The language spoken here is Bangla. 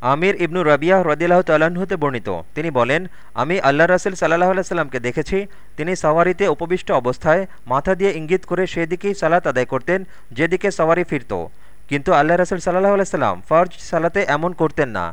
আমির ইবনু রাবিয়া রদিল্লাহ হতে বর্ণিত। তিনি বলেন, আমি আল্লাহ রাসুল সাল্লাহ আলাইসাল্লামকে দেখেছি। তিনি সাওয়ারিতে উপবিষ্ট অবস্থায় মাথা দিয়ে ইঙ্গিত করে সেদিকেই সালাত আদায় করতেন, যেদিকে সাওয়ারি ফিরত। কিন্তু আল্লাহ রাসুল সাল্লাহ আলাইসাল্লাম ফর্জ সালাতে এমন করতেন না।